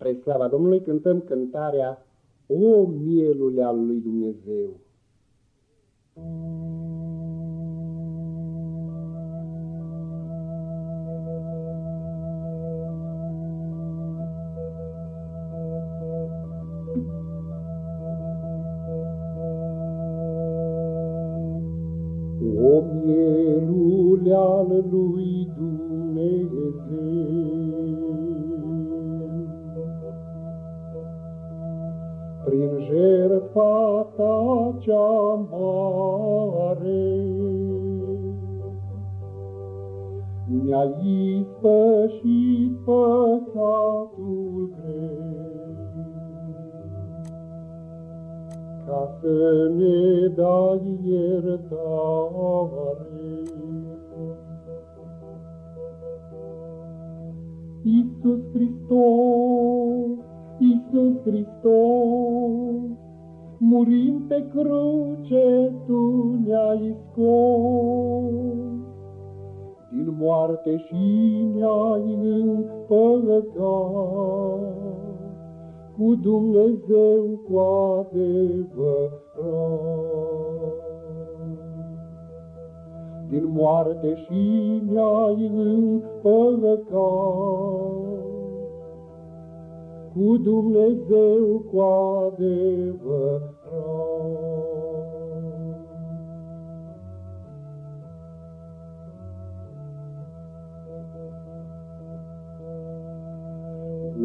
Spre slava Domnului cântăm cântarea O mielule al lui Dumnezeu. O mielule al lui Dumnezeu, prin jertfa ta cea mare. Mi-a ispășit păcatul greu, ca să ne dai iertare. Iisus Hristos, Iisus Hristos, murind pe cruce, Tu ne-ai scos. Din moarte și ne-ai împăcat, cu Dumnezeu cu adevărat. Din moarte și ne-ai împăcat, cu Dumnezeu cu adevărat.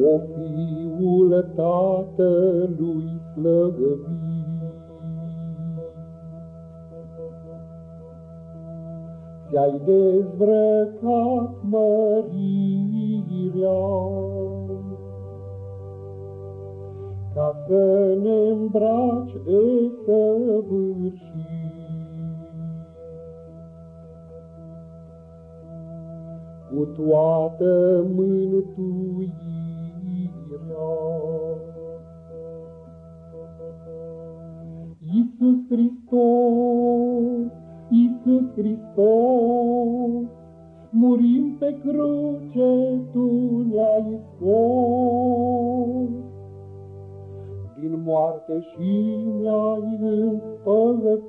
O Fiul Tatălui slăvit, Ți-ai dezbrăcat mărirea, ca să ne îmbraci de săvârșit. Cu toată mântuirea, Iisus Hristos, Iisus Hristos, Murim pe cruce, Tu din moarte și ne-ai împăcat.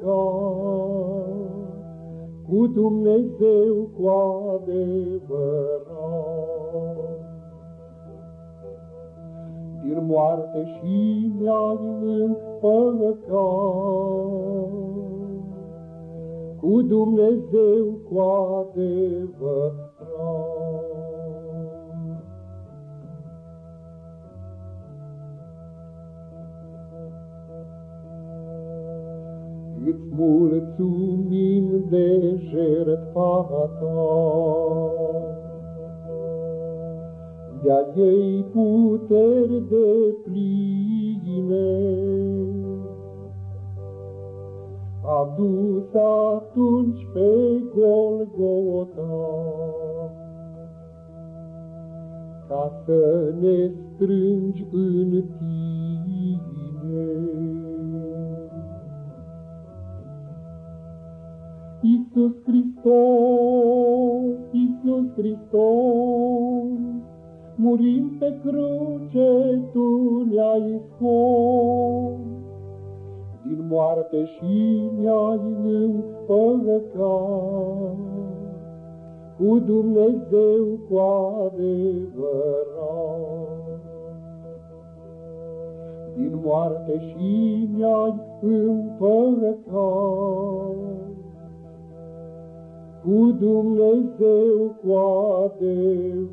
Cu Dumnezeu cu adevărat. Din moarte și ne-ai împăcat. Cu Dumnezeu cu adevărat. Îți mulțumim de jertfa ta. De-a ei puteri de pline, adus atunci pe Golgota, ca să ne strângi în tine. Iisus Hristos, Iisus Hristos, murind pe cruce, Tu ne-ai scos. Din moarte și ne-ai împăcat, cu Dumnezeu cu adevărat. Din moarte și ne-ai împăcat, cu Dumnezeu cu adevărat.